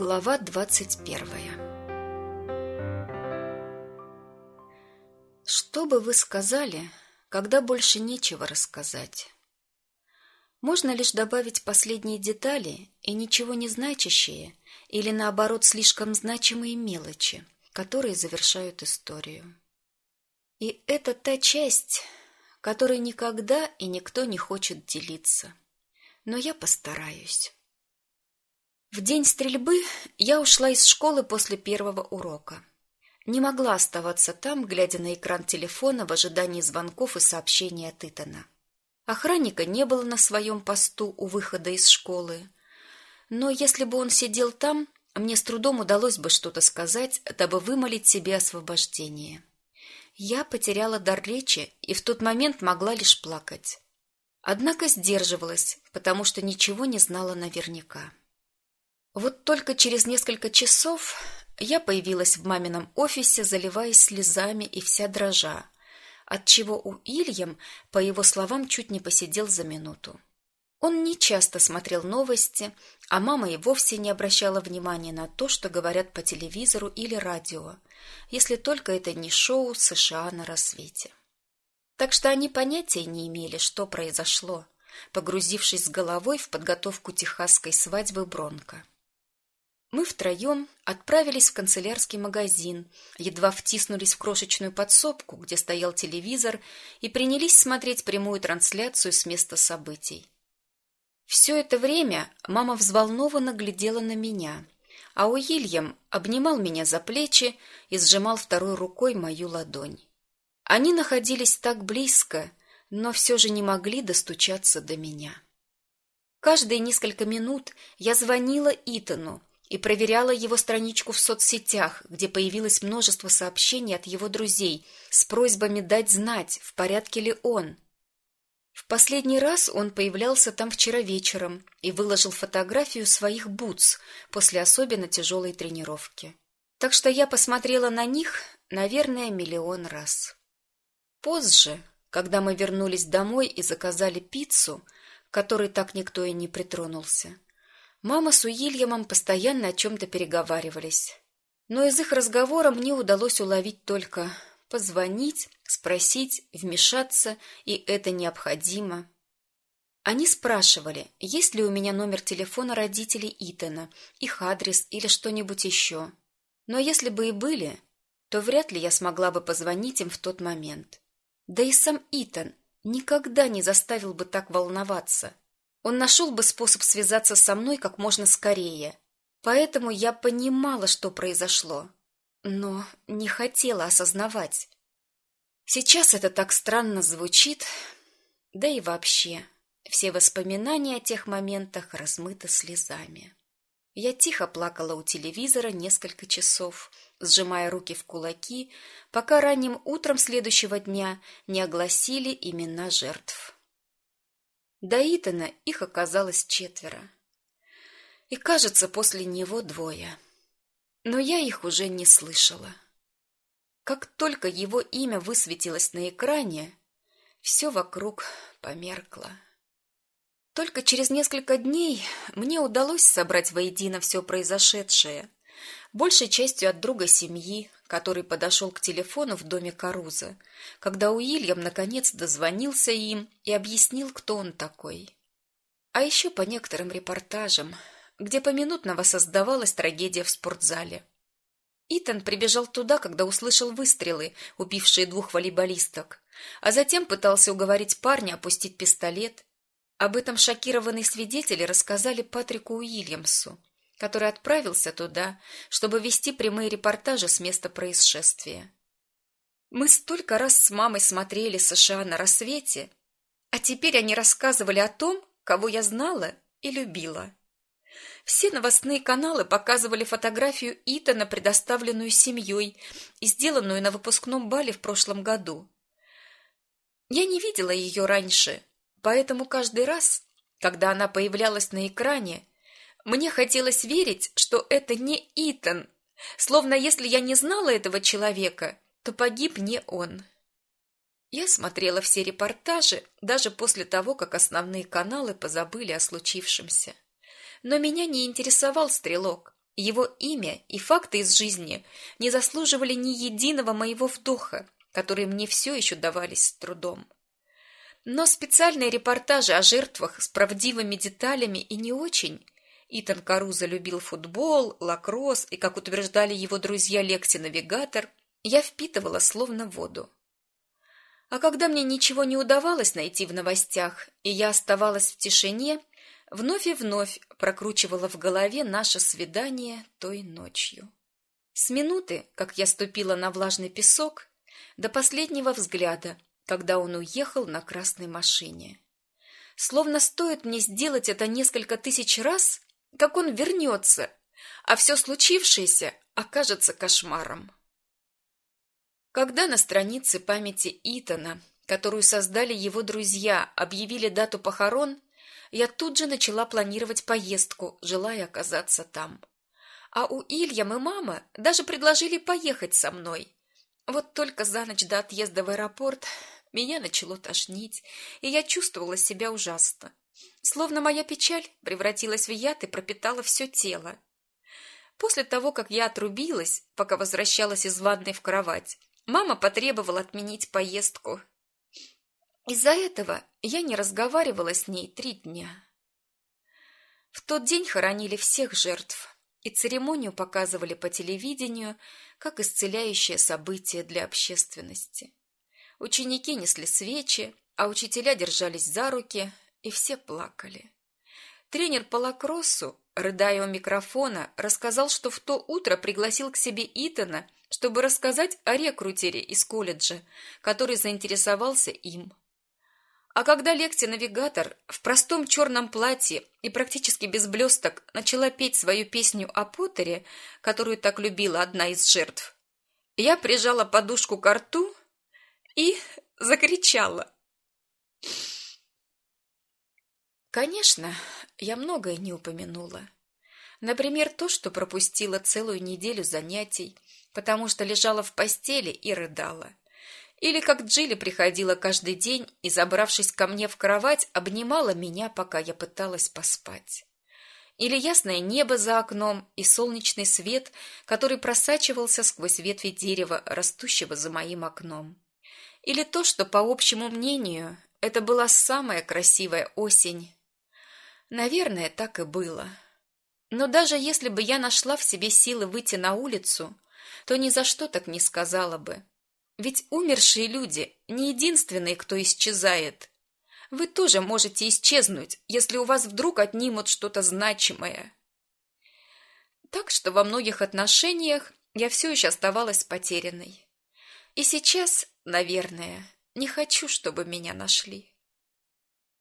Глава двадцать первая Что бы вы сказали, когда больше нечего рассказать? Можно лишь добавить последние детали и ничего не значащие, или наоборот слишком значимые мелочи, которые завершают историю. И это та часть, которой никогда и никто не хочет делиться. Но я постараюсь. В день стрельбы я ушла из школы после первого урока. Не могла оставаться там, глядя на экран телефона в ожидании звонков и сообщений от Итана. Охранника не было на своем посту у выхода из школы. Но если бы он сидел там, мне с трудом удалось бы что-то сказать, дабы вымолить себе освобождение. Я потеряла дар речи и в тот момент могла лишь плакать. Однако сдерживалась, потому что ничего не знала наверняка. Вот только через несколько часов я появилась в мамином офисе, заливаясь слезами и вся дрожа, отчего у Ильям, по его словам, чуть не посидел за минуту. Он не часто смотрел новости, а мама и вовсе не обращала внимания на то, что говорят по телевизору или радио, если только это не шоу США на рассвете. Так что они понятия не имели, что произошло, погрузившись с головой в подготовку техасской свадьбы Бронко. Мы втроем отправились в канцелярский магазин, едва втиснулись в крошечную подсобку, где стоял телевизор, и принялись смотреть прямую трансляцию с места событий. Все это время мама взволнованно глядела на меня, а Уильям обнимал меня за плечи и сжимал второй рукой мою ладонь. Они находились так близко, но все же не могли достучаться до меня. Каждые несколько минут я звонила Итану, и проверяла его страничку в соцсетях, где появилось множество сообщений от его друзей с просьбами дать знать, в порядке ли он. В последний раз он появлялся там вчера вечером и выложил фотографию своих бутс после особенно тяжелой тренировки. Так что я посмотрела на них, наверное, миллион раз. Позже, когда мы вернулись домой и заказали пиццу, которой так никто и не притронулся, Мама с Уильямом постоянно о чем-то переговаривались. Но из их разговора мне удалось уловить только позвонить, спросить, вмешаться, и это необходимо. Они спрашивали, есть ли у меня номер телефона родителей Итана, их адрес или что-нибудь еще. Но если бы и были, то вряд ли я смогла бы позвонить им в тот момент. Да и сам Итан никогда не заставил бы так волноваться. Он нашел бы способ связаться со мной как можно скорее. Поэтому я понимала, что произошло, но не хотела осознавать. Сейчас это так странно звучит, да и вообще, все воспоминания о тех моментах размыты слезами. Я тихо плакала у телевизора несколько часов, сжимая руки в кулаки, пока ранним утром следующего дня не огласили имена жертв. До Итана их оказалось четверо. И, кажется, после него двое. Но я их уже не слышала. Как только его имя высветилось на экране, все вокруг померкло. Только через несколько дней мне удалось собрать воедино все произошедшее, большей частью от друга семьи, который подошел к телефону в доме Каруза, когда Уильям наконец дозвонился им и объяснил, кто он такой. А еще по некоторым репортажам, где поминутно воссоздавалась трагедия в спортзале. Итан прибежал туда, когда услышал выстрелы, убившие двух волейболисток, а затем пытался уговорить парня опустить пистолет. Об этом шокированные свидетели рассказали Патрику Уильямсу, который отправился туда, чтобы вести прямые репортажи с места происшествия. Мы столько раз с мамой смотрели США на рассвете, а теперь они рассказывали о том, кого я знала и любила. Все новостные каналы показывали фотографию Итана, предоставленную семьей и сделанную на выпускном бале в прошлом году. Я не видела ее раньше, поэтому каждый раз, когда она появлялась на экране, мне хотелось верить, что это не Итан, словно если я не знала этого человека, то погиб не он. Я смотрела все репортажи, даже после того, как основные каналы позабыли о случившемся. Но меня не интересовал стрелок, его имя и факты из жизни не заслуживали ни единого моего вдоха, которые мне все еще давались с трудом. Но специальные репортажи о жертвах с правдивыми деталями и не очень. Итан Каруза любил футбол, лакросс и, как утверждали его друзья Лекси-навигатор, я впитывала словно воду. А когда мне ничего не удавалось найти в новостях, и я оставалась в тишине, вновь и вновь прокручивала в голове наше свидание той ночью. С минуты, как я ступила на влажный песок, до последнего взгляда, когда он уехал на красной машине. Словно стоит мне сделать это несколько тысяч раз, как он вернется, а все случившееся окажется кошмаром. Когда на странице памяти Итана, которую создали его друзья, объявили дату похорон, я тут же начала планировать поездку, желая оказаться там. А у Ильям и мама даже предложили поехать со мной. Вот только за ночь до отъезда в аэропорт меня начало тошнить, и я чувствовала себя ужасно. Словно моя печаль превратилась в яд и пропитала все тело. После того, как я отрубилась, пока возвращалась из ванной в кровать, Мама потребовала отменить поездку. Из-за этого я не разговаривала с ней три дня. В тот день хоронили всех жертв, и церемонию показывали по телевидению как исцеляющее событие для общественности. Ученики несли свечи, а учителя держались за руки, и все плакали. Тренер по лакроссу, рыдая у микрофона, рассказал, что в то утро пригласил к себе Итана – чтобы рассказать о рекрутере из колледжа, который заинтересовался им. А когда лекция-навигатор в простом черном платье и практически без блесток начала петь свою песню о Поттере, которую так любила одна из жертв, я прижала подушку к рту и закричала. Конечно, я многое не упомянула. Например, то, что пропустила целую неделю занятий, потому что лежала в постели и рыдала. Или как Джилли приходила каждый день и, забравшись ко мне в кровать, обнимала меня, пока я пыталась поспать. Или ясное небо за окном и солнечный свет, который просачивался сквозь ветви дерева, растущего за моим окном. Или то, что, по общему мнению, это была самая красивая осень. Наверное, так и было. Но даже если бы я нашла в себе силы выйти на улицу, то ни за что так не сказала бы. Ведь умершие люди не единственные, кто исчезает. Вы тоже можете исчезнуть, если у вас вдруг отнимут что-то значимое. Так что во многих отношениях я все еще оставалась потерянной. И сейчас, наверное, не хочу, чтобы меня нашли.